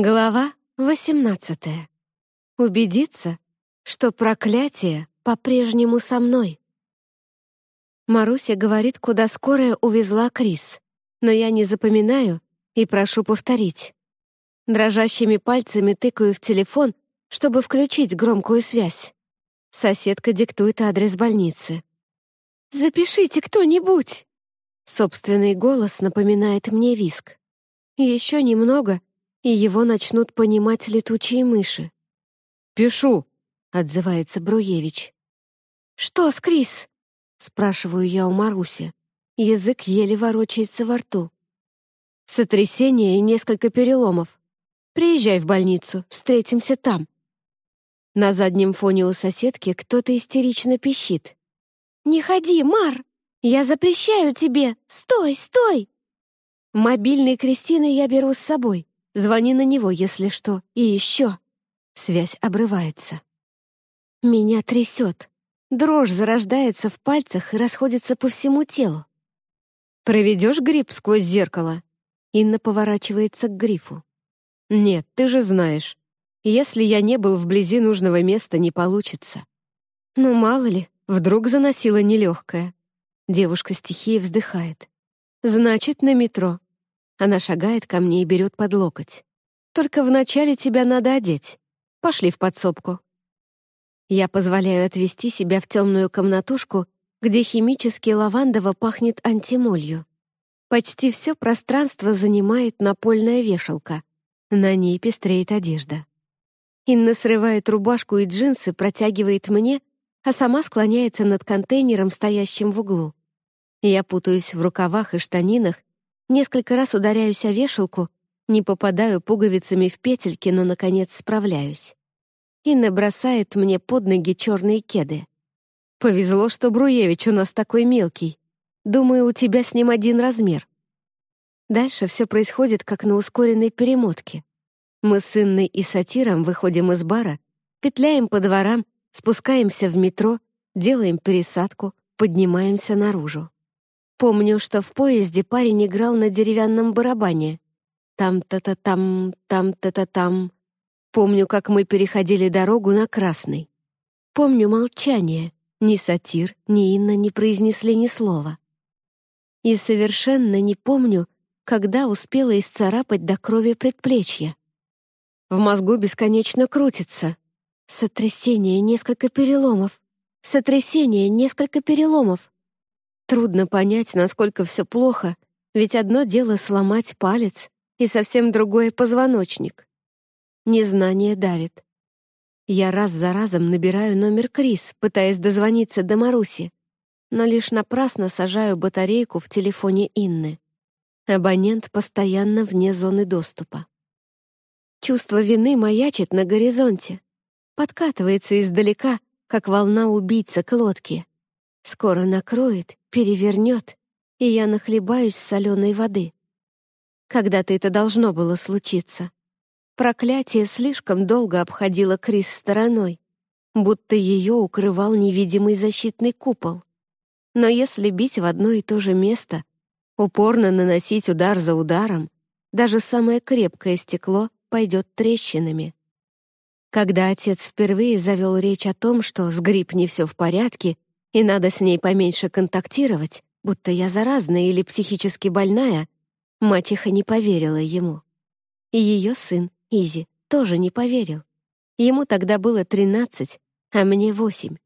Глава 18. Убедиться, что проклятие по-прежнему со мной. Маруся говорит, куда скорая увезла Крис, но я не запоминаю и прошу повторить. Дрожащими пальцами тыкаю в телефон, чтобы включить громкую связь. Соседка диктует адрес больницы. «Запишите кто-нибудь!» Собственный голос напоминает мне виск. Еще немного — и его начнут понимать летучие мыши. «Пишу», — отзывается Бруевич. «Что с Крис?» — спрашиваю я у Маруси. Язык еле ворочается во рту. «Сотрясение и несколько переломов. Приезжай в больницу, встретимся там». На заднем фоне у соседки кто-то истерично пищит. «Не ходи, Мар! Я запрещаю тебе! Стой, стой!» Мобильный Кристины я беру с собой. Звони на него, если что. И еще. Связь обрывается. Меня трясет. Дрожь зарождается в пальцах и расходится по всему телу. «Проведешь гриб сквозь зеркало?» Инна поворачивается к грифу. «Нет, ты же знаешь. Если я не был вблизи нужного места, не получится». «Ну, мало ли, вдруг заносила нелегкая». Девушка стихии вздыхает. «Значит, на метро. Она шагает ко мне и берет под локоть. «Только вначале тебя надо одеть. Пошли в подсобку». Я позволяю отвести себя в темную комнатушку, где химически лавандово пахнет антимолью. Почти все пространство занимает напольная вешалка. На ней пестреет одежда. Инна срывает рубашку и джинсы, протягивает мне, а сама склоняется над контейнером, стоящим в углу. Я путаюсь в рукавах и штанинах Несколько раз ударяюсь о вешалку, не попадаю пуговицами в петельки, но, наконец, справляюсь. Инна бросает мне под ноги черные кеды. «Повезло, что Бруевич у нас такой мелкий. Думаю, у тебя с ним один размер». Дальше все происходит, как на ускоренной перемотке. Мы с Инной и Сатиром выходим из бара, петляем по дворам, спускаемся в метро, делаем пересадку, поднимаемся наружу. Помню, что в поезде парень играл на деревянном барабане. Там-та-та-там, там-та-та-там. Помню, как мы переходили дорогу на красный. Помню молчание. Ни сатир, ни Инна не произнесли ни слова. И совершенно не помню, когда успела исцарапать до крови предплечья. В мозгу бесконечно крутится. Сотрясение, несколько переломов. Сотрясение, несколько переломов. Трудно понять, насколько все плохо, ведь одно дело сломать палец, и совсем другое — позвоночник. Незнание давит. Я раз за разом набираю номер Крис, пытаясь дозвониться до Маруси, но лишь напрасно сажаю батарейку в телефоне Инны. Абонент постоянно вне зоны доступа. Чувство вины маячит на горизонте, подкатывается издалека, как волна убийца к лодке. Скоро накроет перевернет, и я нахлебаюсь соленой воды. Когда-то это должно было случиться. Проклятие слишком долго обходило Крис стороной, будто ее укрывал невидимый защитный купол. Но если бить в одно и то же место, упорно наносить удар за ударом, даже самое крепкое стекло пойдет трещинами. Когда отец впервые завел речь о том, что с грипп не все в порядке, и надо с ней поменьше контактировать, будто я заразная или психически больная, мачеха не поверила ему. И ее сын, Изи, тоже не поверил. Ему тогда было тринадцать, а мне восемь.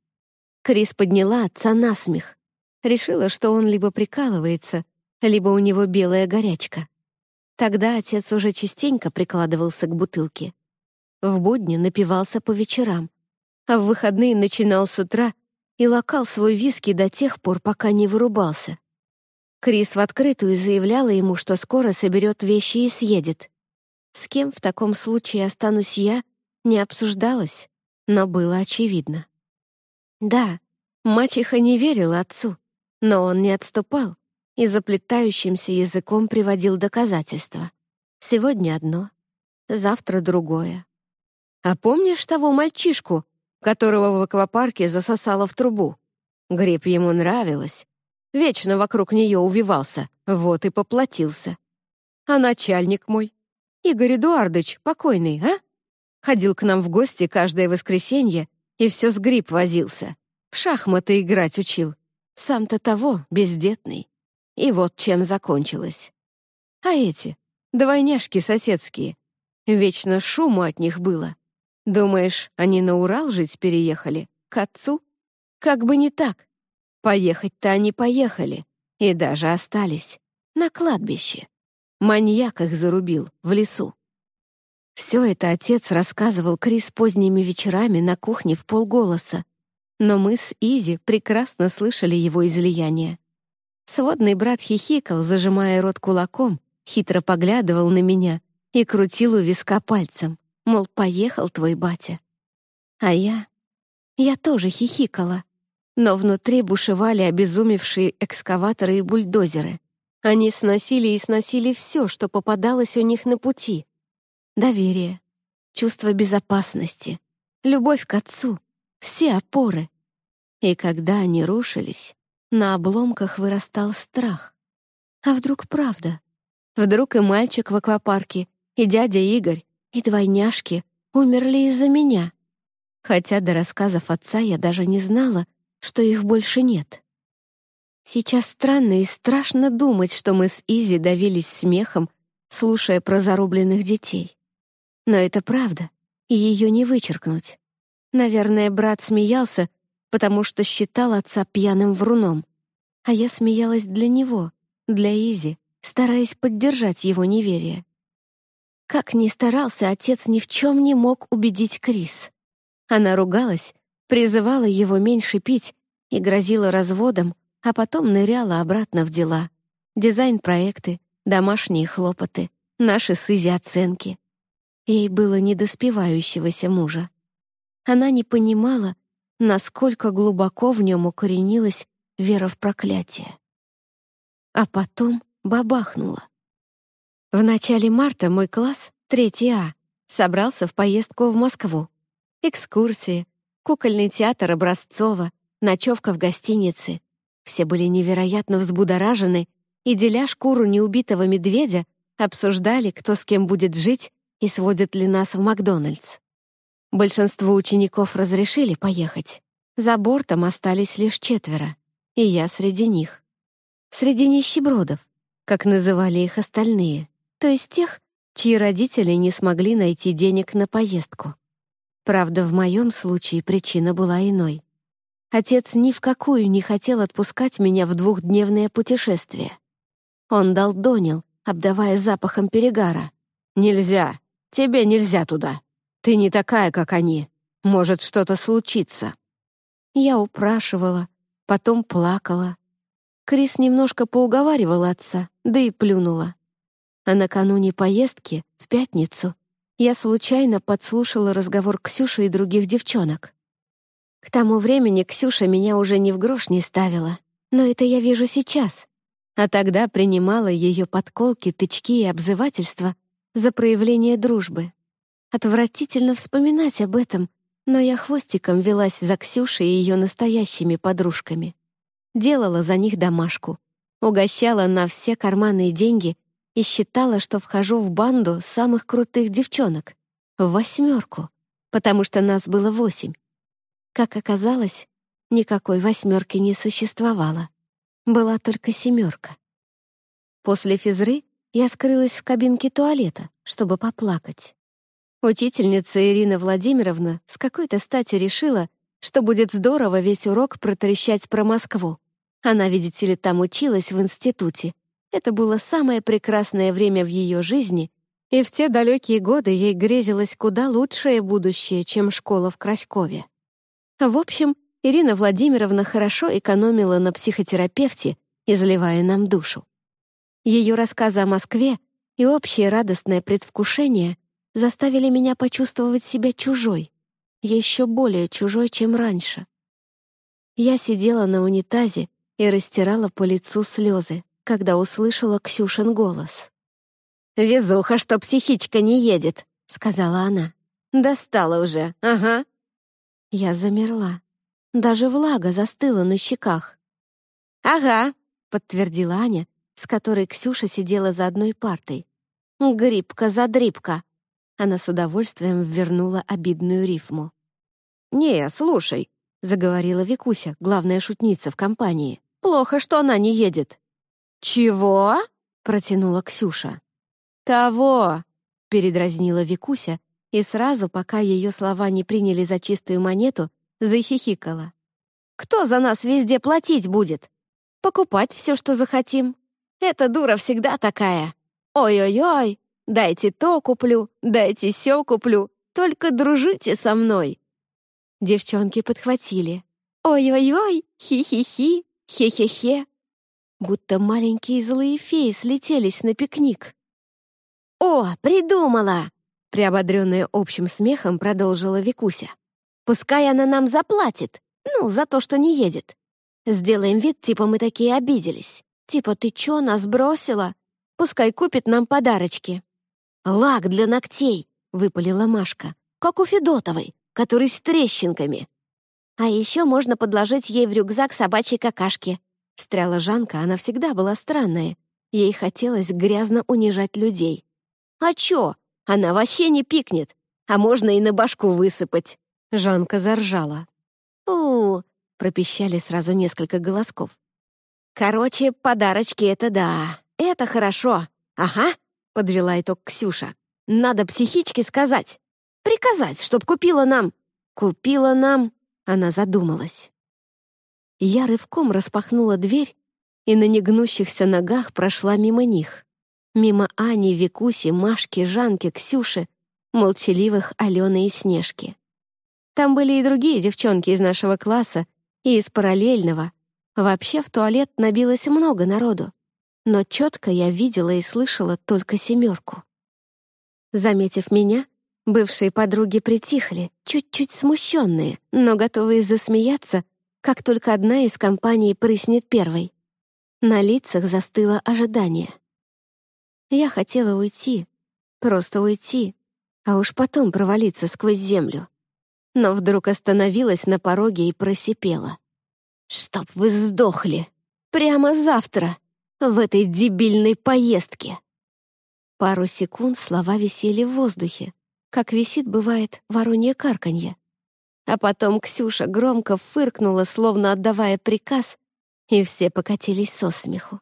Крис подняла отца на смех. Решила, что он либо прикалывается, либо у него белая горячка. Тогда отец уже частенько прикладывался к бутылке. В будни напивался по вечерам, а в выходные начинал с утра и локал свой виски до тех пор, пока не вырубался. Крис в открытую заявляла ему, что скоро соберет вещи и съедет. С кем в таком случае останусь я, не обсуждалось, но было очевидно. Да, мачеха не верила отцу, но он не отступал и заплетающимся языком приводил доказательства. Сегодня одно, завтра другое. «А помнишь того мальчишку, которого в аквапарке засосало в трубу. Гриб ему нравилось. Вечно вокруг нее увивался, вот и поплатился. А начальник мой? Игорь Эдуардович, покойный, а? Ходил к нам в гости каждое воскресенье и все с гриб возился. В шахматы играть учил. Сам-то того, бездетный. И вот чем закончилось. А эти, двойняшки соседские, вечно шуму от них было. Думаешь, они на Урал жить переехали? К отцу? Как бы не так. Поехать-то они поехали. И даже остались. На кладбище. Маньяк их зарубил в лесу. Все это отец рассказывал Крис поздними вечерами на кухне в полголоса, но мы с Изи прекрасно слышали его излияние. Сводный брат хихикал, зажимая рот кулаком, хитро поглядывал на меня и крутил у виска пальцем, мол, поехал твой батя. А я... Я тоже хихикала, но внутри бушевали обезумевшие экскаваторы и бульдозеры. Они сносили и сносили все, что попадалось у них на пути. Доверие, чувство безопасности, любовь к отцу, все опоры. И когда они рушились, на обломках вырастал страх. А вдруг правда? Вдруг и мальчик в аквапарке, и дядя Игорь, и двойняшки умерли из-за меня. Хотя до рассказов отца я даже не знала, что их больше нет. Сейчас странно и страшно думать, что мы с Изи давились смехом, слушая про зарубленных детей. Но это правда, и ее не вычеркнуть. Наверное, брат смеялся, потому что считал отца пьяным вруном. А я смеялась для него, для Изи, стараясь поддержать его неверие. Как ни старался, отец ни в чем не мог убедить Крис. Она ругалась, призывала его меньше пить и грозила разводом, а потом ныряла обратно в дела. Дизайн-проекты, домашние хлопоты, наши с Изи оценки. Ей было не до спивающегося мужа. Она не понимала, насколько глубоко в нем укоренилась вера в проклятие. А потом бабахнула. В начале марта мой класс, 3 А, собрался в поездку в Москву. Экскурсии, кукольный театр Образцова, ночевка в гостинице. Все были невероятно взбудоражены и, деля шкуру неубитого медведя, обсуждали, кто с кем будет жить и сводит ли нас в Макдональдс. Большинству учеников разрешили поехать. За бортом остались лишь четверо, и я среди них. Среди нищебродов, как называли их остальные, то есть тех, чьи родители не смогли найти денег на поездку. Правда, в моем случае причина была иной. Отец ни в какую не хотел отпускать меня в двухдневное путешествие. Он дал донил, обдавая запахом перегара. «Нельзя! Тебе нельзя туда!» Ты не такая, как они. Может что-то случиться». Я упрашивала, потом плакала. Крис немножко поуговаривал отца, да и плюнула. А накануне поездки, в пятницу, я случайно подслушала разговор Ксюши и других девчонок. К тому времени Ксюша меня уже ни в грош не ставила, но это я вижу сейчас. А тогда принимала ее подколки, тычки и обзывательства за проявление дружбы. Отвратительно вспоминать об этом, но я хвостиком велась за Ксюшей и ее настоящими подружками. Делала за них домашку, угощала на все карманные деньги и считала, что вхожу в банду самых крутых девчонок, в восьмерку, потому что нас было восемь. Как оказалось, никакой восьмерки не существовало. Была только семерка. После физры я скрылась в кабинке туалета, чтобы поплакать. Учительница Ирина Владимировна с какой-то стати решила, что будет здорово весь урок протрещать про Москву. Она, видите ли, там училась в институте. Это было самое прекрасное время в ее жизни, и в те далекие годы ей грезилось куда лучшее будущее, чем школа в Краськове. В общем, Ирина Владимировна хорошо экономила на психотерапевте, изливая нам душу. Ее рассказы о Москве и общее радостное предвкушение заставили меня почувствовать себя чужой, еще более чужой, чем раньше. Я сидела на унитазе и растирала по лицу слезы, когда услышала Ксюшин голос. «Везуха, что психичка не едет», — сказала она. «Достала уже, ага». Я замерла. Даже влага застыла на щеках. «Ага», — подтвердила Аня, с которой Ксюша сидела за одной партой. Грибка-задрибка. Она с удовольствием вернула обидную рифму. «Не, слушай», — заговорила Викуся, главная шутница в компании. «Плохо, что она не едет». «Чего?» — протянула Ксюша. «Того!» — передразнила Викуся, и сразу, пока ее слова не приняли за чистую монету, захихикала. «Кто за нас везде платить будет? Покупать все, что захотим. Эта дура всегда такая. Ой-ой-ой, дайте то куплю, дайте сё куплю, только дружите со мной». Девчонки подхватили. «Ой-ой-ой, хи-хи-хи, хе-хе-хе». Будто маленькие злые феи слетелись на пикник. «О, придумала!» Приободренная общим смехом продолжила Викуся. «Пускай она нам заплатит, ну, за то, что не едет. Сделаем вид, типа мы такие обиделись. Типа ты чё, нас бросила? Пускай купит нам подарочки». «Лак для ногтей», — выпалила Машка, «как у Федотовой, который с трещинками». «А еще можно подложить ей в рюкзак собачьей какашки», — встряла Жанка, она всегда была странная. Ей хотелось грязно унижать людей. «А чё? Она вообще не пикнет, а можно и на башку высыпать». Жанка заржала. «У, пропищали сразу несколько голосков. «Короче, подарочки — это да, это хорошо. Ага», — подвела итог Ксюша. «Надо психичке сказать. Приказать, чтоб купила нам». «Купила нам...» — она задумалась. Я рывком распахнула дверь и на негнущихся ногах прошла мимо них. Мимо Ани, Викуси, Машки, Жанки, Ксюши, молчаливых Алены и Снежки. Там были и другие девчонки из нашего класса, и из параллельного. Вообще в туалет набилось много народу. Но четко я видела и слышала только семерку. Заметив меня, бывшие подруги притихли, чуть-чуть смущенные, но готовые засмеяться, как только одна из компаний прыснет первой. На лицах застыло ожидание. Я хотела уйти, просто уйти, а уж потом провалиться сквозь землю. Но вдруг остановилась на пороге и просипела. «Чтоб вы сдохли! Прямо завтра, в этой дебильной поездке!» Пару секунд слова висели в воздухе, как висит, бывает, воронье карканье. А потом Ксюша громко фыркнула, словно отдавая приказ, и все покатились со смеху.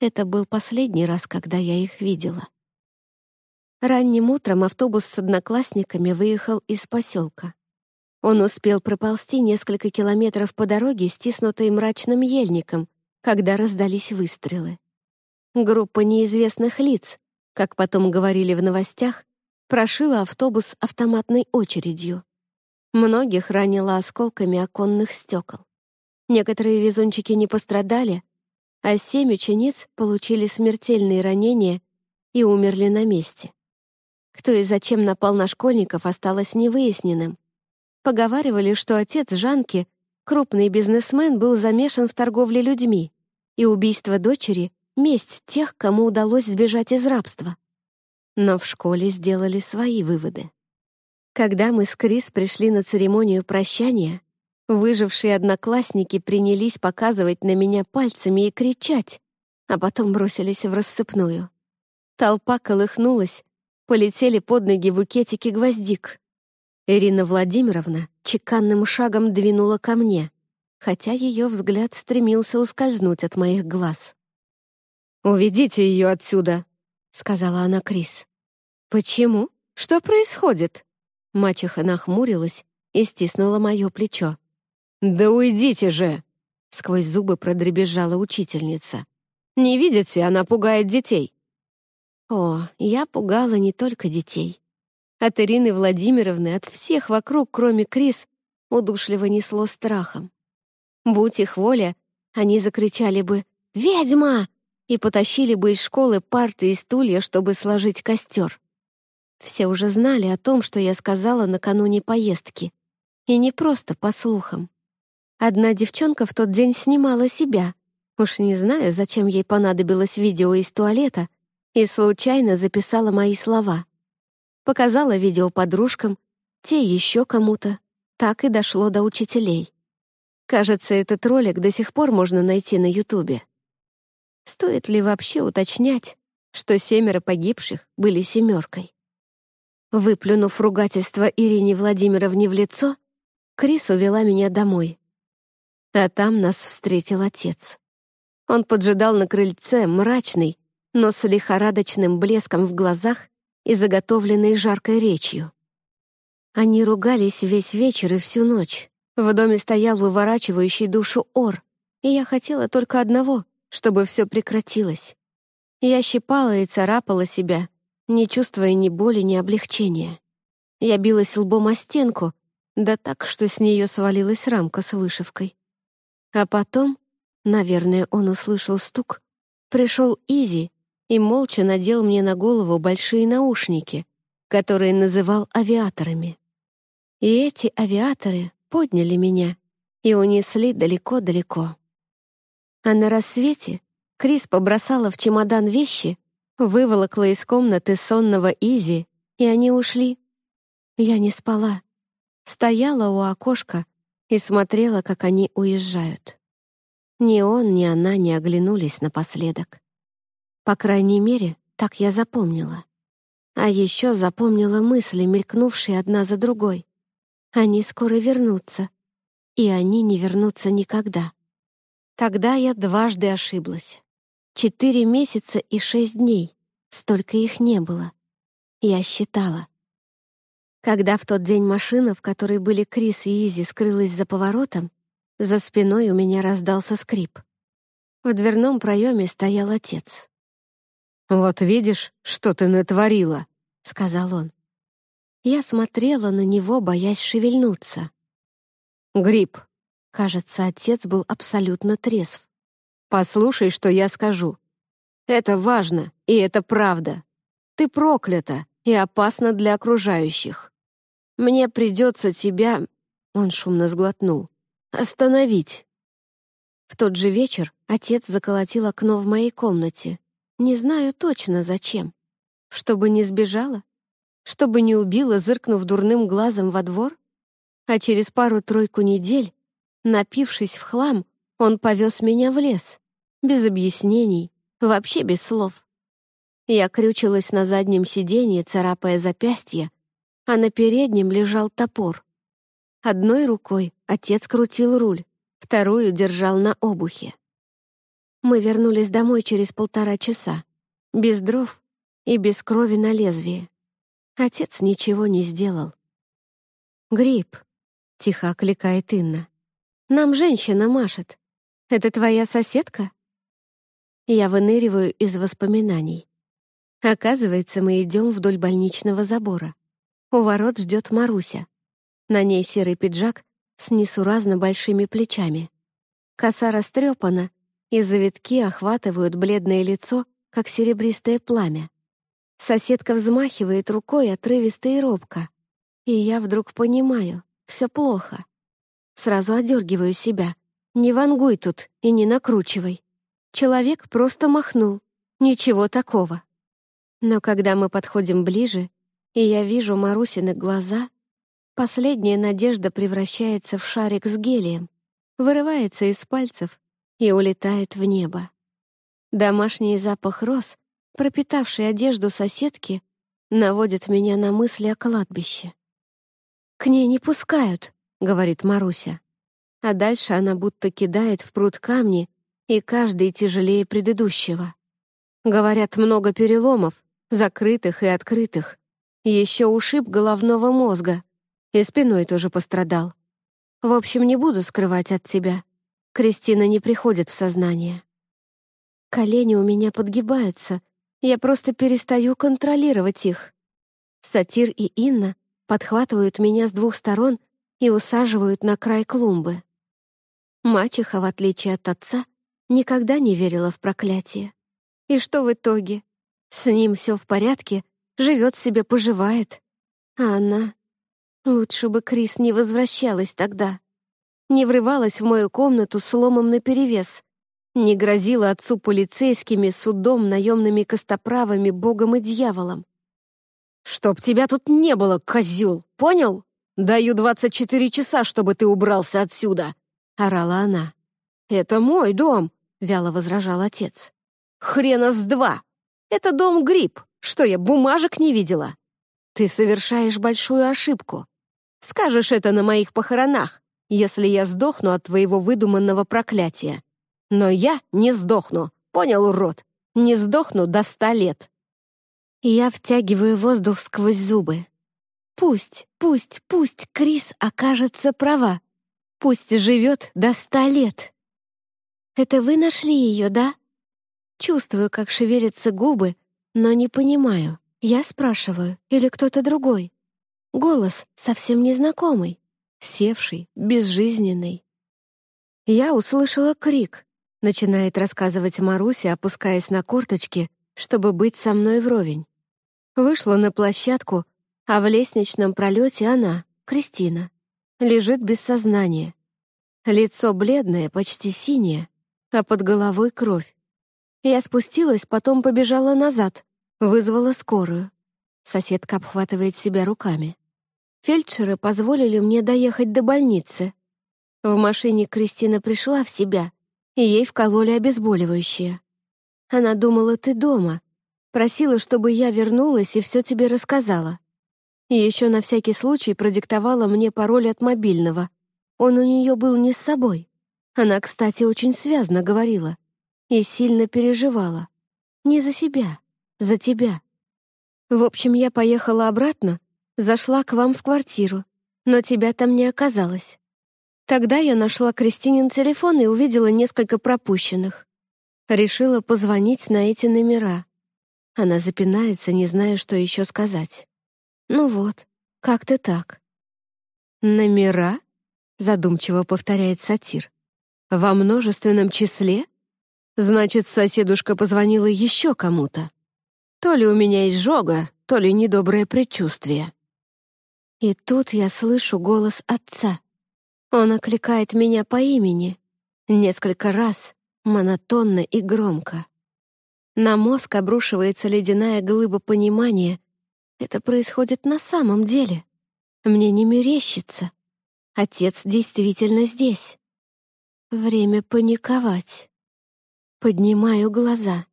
Это был последний раз, когда я их видела. Ранним утром автобус с одноклассниками выехал из поселка. Он успел проползти несколько километров по дороге, стиснутой мрачным ельником, когда раздались выстрелы. Группа неизвестных лиц, как потом говорили в новостях, прошила автобус автоматной очередью. Многих ранило осколками оконных стекол. Некоторые везунчики не пострадали, а семь учениц получили смертельные ранения и умерли на месте. Кто и зачем напал на школьников, осталось невыясненным. Поговаривали, что отец Жанки, крупный бизнесмен, был замешан в торговле людьми, и убийство дочери — месть тех, кому удалось сбежать из рабства. Но в школе сделали свои выводы. Когда мы с Крис пришли на церемонию прощания, Выжившие одноклассники принялись показывать на меня пальцами и кричать, а потом бросились в рассыпную. Толпа колыхнулась, полетели под ноги букетики гвоздик. Ирина Владимировна чеканным шагом двинула ко мне, хотя ее взгляд стремился ускользнуть от моих глаз. «Уведите ее отсюда», — сказала она Крис. «Почему? Что происходит?» Мачеха нахмурилась и стиснула мое плечо. «Да уйдите же!» — сквозь зубы продребезжала учительница. «Не видите, она пугает детей». О, я пугала не только детей. От Ирины Владимировны, от всех вокруг, кроме Крис, удушливо несло страхом. Будь их воля, они закричали бы «Ведьма!» и потащили бы из школы парты и стулья, чтобы сложить костер. Все уже знали о том, что я сказала накануне поездки. И не просто по слухам. Одна девчонка в тот день снимала себя. Уж не знаю, зачем ей понадобилось видео из туалета, и случайно записала мои слова. Показала видео подружкам, те еще кому-то. Так и дошло до учителей. Кажется, этот ролик до сих пор можно найти на Ютубе. Стоит ли вообще уточнять, что семеро погибших были семеркой. Выплюнув ругательство Ирине Владимировне в лицо, Крис увела меня домой. А там нас встретил отец. Он поджидал на крыльце, мрачный, но с лихорадочным блеском в глазах и заготовленной жаркой речью. Они ругались весь вечер и всю ночь. В доме стоял выворачивающий душу ор, и я хотела только одного, чтобы все прекратилось. Я щипала и царапала себя, не чувствуя ни боли, ни облегчения. Я билась лбом о стенку, да так, что с нее свалилась рамка с вышивкой. А потом, наверное, он услышал стук, пришел Изи и молча надел мне на голову большие наушники, которые называл авиаторами. И эти авиаторы подняли меня и унесли далеко-далеко. А на рассвете Крис побросала в чемодан вещи, выволокла из комнаты сонного Изи, и они ушли. Я не спала. Стояла у окошка и смотрела, как они уезжают. Ни он, ни она не оглянулись напоследок. По крайней мере, так я запомнила. А еще запомнила мысли, мелькнувшие одна за другой. Они скоро вернутся, и они не вернутся никогда. Тогда я дважды ошиблась. Четыре месяца и шесть дней. Столько их не было. Я считала. Когда в тот день машина, в которой были Крис и Изи, скрылась за поворотом, за спиной у меня раздался скрип. В дверном проеме стоял отец. «Вот видишь, что ты натворила», — сказал он. Я смотрела на него, боясь шевельнуться. «Грипп, Кажется, отец был абсолютно трезв. «Послушай, что я скажу. Это важно, и это правда. Ты проклята и опасна для окружающих. Мне придется тебя...» Он шумно сглотнул. «Остановить». В тот же вечер отец заколотил окно в моей комнате. Не знаю точно, зачем. Чтобы не сбежала? Чтобы не убила, зыркнув дурным глазом во двор? А через пару-тройку недель Напившись в хлам, он повез меня в лес. Без объяснений, вообще без слов. Я крючилась на заднем сиденье, царапая запястье, а на переднем лежал топор. Одной рукой отец крутил руль, вторую держал на обухе. Мы вернулись домой через полтора часа, без дров и без крови на лезвие. Отец ничего не сделал. «Гриб», — тихо окликает Инна. Нам женщина машет. Это твоя соседка?» Я выныриваю из воспоминаний. Оказывается, мы идем вдоль больничного забора. У ворот ждет Маруся. На ней серый пиджак с несуразно большими плечами. Коса растрепана, и завитки охватывают бледное лицо, как серебристое пламя. Соседка взмахивает рукой отрывисто и робко. И я вдруг понимаю, все плохо. Сразу одергиваю себя. Не вангуй тут и не накручивай. Человек просто махнул. Ничего такого. Но когда мы подходим ближе, и я вижу Марусины глаза, последняя надежда превращается в шарик с гелием, вырывается из пальцев и улетает в небо. Домашний запах роз, пропитавший одежду соседки, наводит меня на мысли о кладбище. «К ней не пускают», — говорит Маруся. А дальше она будто кидает в пруд камни, и каждый тяжелее предыдущего. Говорят, много переломов, закрытых и открытых. Еще ушиб головного мозга, и спиной тоже пострадал. В общем, не буду скрывать от тебя. Кристина не приходит в сознание. Колени у меня подгибаются, я просто перестаю контролировать их. Сатир и Инна подхватывают меня с двух сторон и усаживают на край клумбы. Мачеха, в отличие от отца, никогда не верила в проклятие. И что в итоге? С ним все в порядке, живет себе, поживает. А она... Лучше бы Крис не возвращалась тогда. Не врывалась в мою комнату с ломом наперевес. Не грозила отцу полицейскими, судом, наемными костоправами, богом и дьяволом. «Чтоб тебя тут не было, козел, понял?» «Даю двадцать четыре часа, чтобы ты убрался отсюда!» — орала она. «Это мой дом!» — вяло возражал отец. «Хрена с два! Это дом Гриб. Что я, бумажек не видела? Ты совершаешь большую ошибку. Скажешь это на моих похоронах, если я сдохну от твоего выдуманного проклятия. Но я не сдохну, понял, урод? Не сдохну до ста лет. Я втягиваю воздух сквозь зубы. Пусть, пусть, пусть Крис окажется права. Пусть живет до ста лет. Это вы нашли ее, да? Чувствую, как шевелятся губы, но не понимаю. Я спрашиваю, или кто-то другой? Голос совсем незнакомый, севший, безжизненный. Я услышала крик. Начинает рассказывать Маруся, опускаясь на корточки, чтобы быть со мной вровень. Вышла на площадку, а в лестничном пролете она, Кристина, лежит без сознания. Лицо бледное, почти синее, а под головой кровь. Я спустилась, потом побежала назад, вызвала скорую. Соседка обхватывает себя руками. Фельдшеры позволили мне доехать до больницы. В машине Кристина пришла в себя, и ей вкололи обезболивающее. Она думала, ты дома. Просила, чтобы я вернулась и все тебе рассказала. И еще на всякий случай продиктовала мне пароль от мобильного. Он у нее был не с собой. Она, кстати, очень связно говорила и сильно переживала. Не за себя, за тебя. В общем, я поехала обратно, зашла к вам в квартиру, но тебя там не оказалось. Тогда я нашла Кристинин телефон и увидела несколько пропущенных. Решила позвонить на эти номера. Она запинается, не зная, что еще сказать. Ну вот, как-то так. «Номера?» — задумчиво повторяет сатир. «Во множественном числе?» Значит, соседушка позвонила еще кому-то. То ли у меня изжога, то ли недоброе предчувствие. И тут я слышу голос отца. Он окликает меня по имени. Несколько раз, монотонно и громко. На мозг обрушивается ледяная глыба понимания. Это происходит на самом деле. Мне не мерещится. Отец действительно здесь. Время паниковать. Поднимаю глаза.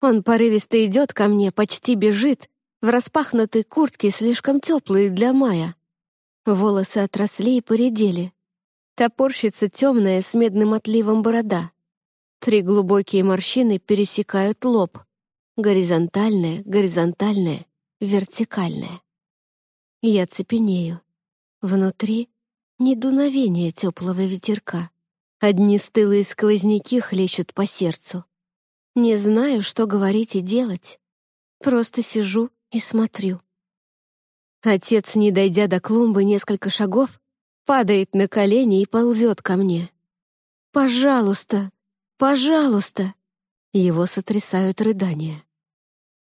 Он порывисто идет ко мне, почти бежит, в распахнутой куртке, слишком теплой для мая. Волосы отросли и поредели. Топорщится темная с медным отливом борода. Три глубокие морщины пересекают лоб. Горизонтальная, горизонтальная, вертикальная. Я цепенею. Внутри — недуновение теплого ветерка. Одни стылые сквозняки хлещут по сердцу. Не знаю, что говорить и делать. Просто сижу и смотрю. Отец, не дойдя до клумбы несколько шагов, падает на колени и ползет ко мне. «Пожалуйста! Пожалуйста!» Его сотрясают рыдания.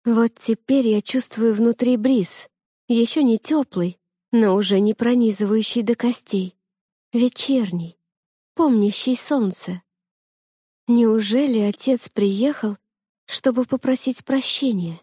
Вот теперь я чувствую внутри бриз, еще не теплый, но уже не пронизывающий до костей. Вечерний помнящий солнце. Неужели отец приехал, чтобы попросить прощения?